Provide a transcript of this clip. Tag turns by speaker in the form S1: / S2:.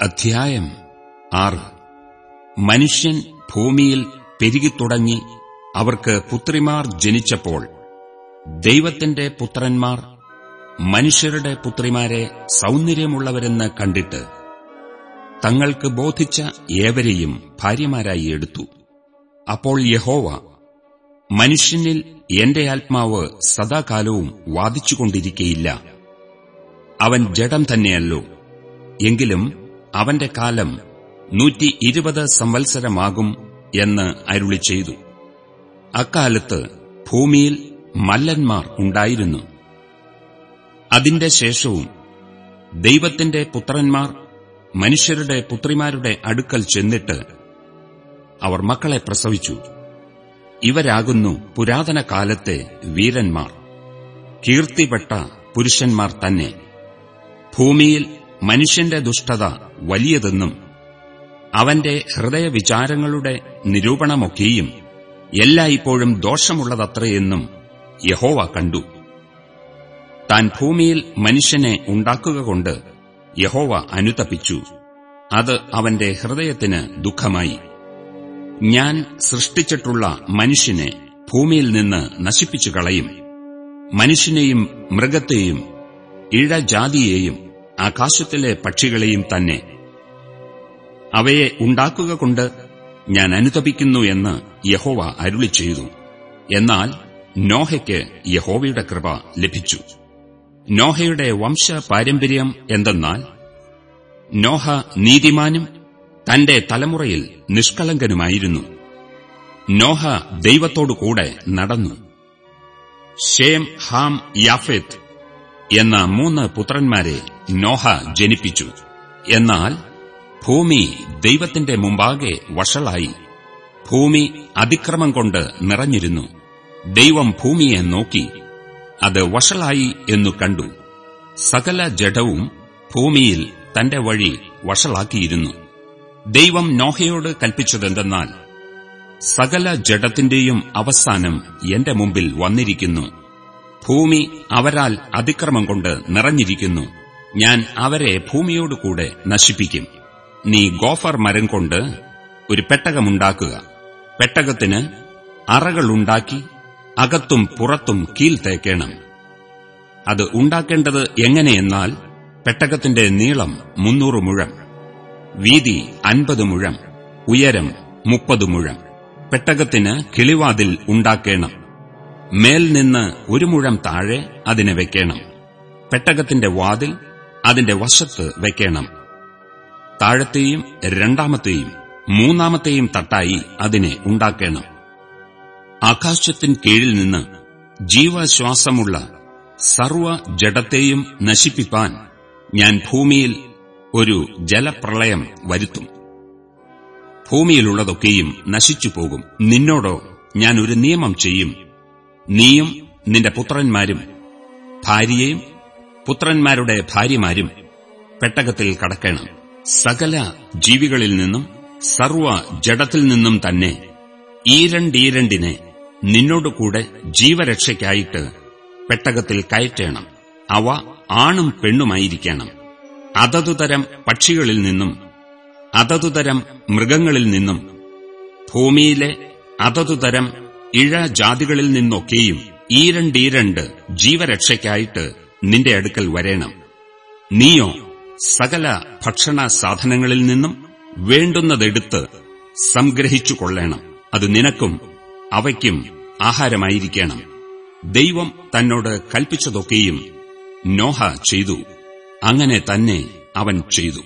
S1: അധ്യായം ആറ്. മനുഷ്യൻ ഭൂമിയിൽ പെരുകിത്തുടങ്ങി അവർക്ക് പുത്രിമാർ ജനിച്ചപ്പോൾ ദൈവത്തിന്റെ പുത്രന്മാർ മനുഷ്യരുടെ പുത്രിമാരെ സൗന്ദര്യമുള്ളവരെന്ന് കണ്ടിട്ട് തങ്ങൾക്ക് ബോധിച്ച ഏവരെയും ഭാര്യമാരായി എടുത്തു. അപ്പോൾ യഹോവ മനുഷ്യനിൽ എന്റെ ആത്മാവ് സദാകാലവും വാദിച്ചുകൊണ്ടിരിക്കയില്ല. അവൻ ജഡം തന്നെയല്ലോ. എങ്കിലും അവന്റെ കാലം നൂറ്റി ഇരുപത് സംവത്സരമാകും എന്ന് അരുളി ചെയ്തു. അക്കാലത്ത് ഭൂമിയിൽ മല്ലന്മാർ ഉണ്ടായിരുന്നു. അതിന്റെ ശേഷവും ദൈവത്തിന്റെ പുത്രന്മാർ മനുഷ്യരുടെ പുത്രിമാരുടെ അടുക്കൽ ചെന്നിട്ട് അവർ മക്കളെ പ്രസവിച്ചു. ഇവരാകുന്നു പുരാതന കാലത്തെ വീരന്മാർ. കീർത്തിപ്പെട്ട പുരുഷന്മാർ തന്നെ. ഭൂമിയിൽ മനുഷ്യന്റെ ദുഷ്ടത വലിയതെന്നും അവന്റെ ഹൃദയവിചാരങ്ങളുടെ നിരൂപണമൊക്കെയും എല്ലായ്പ്പോഴും ദോഷമുള്ളതത്രയെന്നും യഹോവ കണ്ടു. താൻ ഭൂമിയിൽ മനുഷ്യനെ ഉണ്ടാക്കുകകൊണ്ട് യഹോവ അനുതപിച്ചു. അത് അവന്റെ ഹൃദയത്തിന് ദുഃഖമായി. ഞാൻ സൃഷ്ടിച്ചിട്ടുള്ള മനുഷ്യനെ ഭൂമിയിൽ നിന്ന് നശിപ്പിച്ചു കളയും മനുഷ്യനെയും മൃഗത്തെയും ഇഴജാതിയെയും ആകാശത്തിലെ പക്ഷികളെയും തന്നെ. അവയെ ഉണ്ടാക്കുക കൊണ്ട് ഞാൻ അനുതപിക്കുന്നു എന്ന് യഹോവ അരുളി ചെയ്തു. എന്നാൽ നോഹയ്ക്ക് യഹോവയുടെ കൃപ ലഭിച്ചു. നോഹയുടെ വംശ പാരമ്പര്യം എന്തെന്നാൽ നോഹ നീതിമാനും തന്റെ തലമുറയിൽ നിഷ്കളങ്കനുമായിരുന്നു. നോഹ ദൈവത്തോടു കൂടെ നടന്നു. ഷേം ഹാം യാഫെത്ത് എന്ന മൂന്ന് പുത്രന്മാരെ നോഹ ജനിപ്പിച്ചു. എന്നാൽ ഭൂമി ദൈവത്തിന്റെ മുമ്പാകെ വഷളായി. ഭൂമി അതിക്രമം കൊണ്ട് നിറഞ്ഞിരുന്നു. ദൈവം ഭൂമിയെ നോക്കി. അത് വഷളായി എന്നു കണ്ടു. സകല ജഡവും ഭൂമിയിൽ തന്റെ വഴി വഷളാക്കിയിരുന്നു. ദൈവം നോഹയോട് കൽപ്പിച്ചതെന്തെന്നാൽ സകല ജഡത്തിന്റെയും അവസാനം എന്റെ മുമ്പിൽ വന്നിരിക്കുന്നു. ഭൂമി അവരാൽ അതിക്രമം കൊണ്ട് നിറഞ്ഞിരിക്കുന്നു. ഞാൻ അവരെ ഭൂമിയോടുകൂടെ നശിപ്പിക്കും. നീ ഗോഫർ മരം കൊണ്ട് ഒരു പെട്ടകമുണ്ടാക്കുക. പെട്ടകത്തിന് അറകളുണ്ടാക്കി അകത്തും പുറത്തും കീൽ തേക്കണം. അത് ഉണ്ടാക്കേണ്ടത് എങ്ങനെയെന്നാൽ പെട്ടകത്തിന്റെ നീളം മുന്നൂറ് മുഴം വീതി അൻപത് മുഴം ഉയരം മുപ്പത് മുഴം. പെട്ടകത്തിന് കിളിവാതിൽ ഉണ്ടാക്കേണം. മേൽ നിന്ന് ഒരു മുഴം താഴെ അതിനെ വെക്കണം. പെട്ടകത്തിന്റെ വാതിൽ അതിന്റെ വശത്ത് വെക്കണം. താഴത്തെയും രണ്ടാമത്തെയും മൂന്നാമത്തെയും തട്ടായി അതിനെ ഉണ്ടാക്കണം. ആകാശത്തിൻ കീഴിൽ നിന്ന് ജീവശ്വാസമുള്ള സർവ ജഡത്തെയും നശിപ്പിപ്പാൻ ഞാൻ ഭൂമിയിൽ ഒരു ജലപ്രളയം വരുത്തും. ഭൂമിയിലുള്ളതൊക്കെയും നശിച്ചുപോകും നിന്നോടോ ഞാൻ ഒരു നിയമം ചെയ്യും. നീയും നിന്റെ പുത്രന്മാരും ഭാര്യയും പുത്രന്മാരുടെ ഭാര്യമാരും പെട്ടകത്തിൽ കടക്കണം. സകല ജീവികളിൽ നിന്നും സർവ ജഡത്തിൽ നിന്നും തന്നെ ഈരണ്ടീരണ്ടിനെ നിന്നോടുകൂടെ ജീവരക്ഷയ്ക്കായിട്ട് പെട്ടകത്തിൽ കയറ്റേണം. അവ ആണും പെണ്ണുമായിരിക്കണം. അതതുതരം പക്ഷികളിൽ നിന്നും അതതുതരം മൃഗങ്ങളിൽ നിന്നും ഭൂമിയിലെ അതതുതരം ഇഴജാതികളിൽ നിന്നൊക്കെയും ഈരണ്ടീരണ്ട് ജീവരക്ഷയ്ക്കായിട്ട് നിന്റെ അടുക്കൽ വരേണം. നീയോ സകല ഭക്ഷണ സാധനങ്ങളിൽ നിന്നും വേണ്ടുന്നതെടുത്ത് സംഗ്രഹിച്ചു കൊള്ളേണം. അത് നിനക്കും അവയ്ക്കും ആഹാരമായിരിക്കണം. ദൈവം തന്നോട് കൽപ്പിച്ചതൊക്കെയും നോഹ ചെയ്തു. അങ്ങനെ തന്നെ അവൻ ചെയ്തു.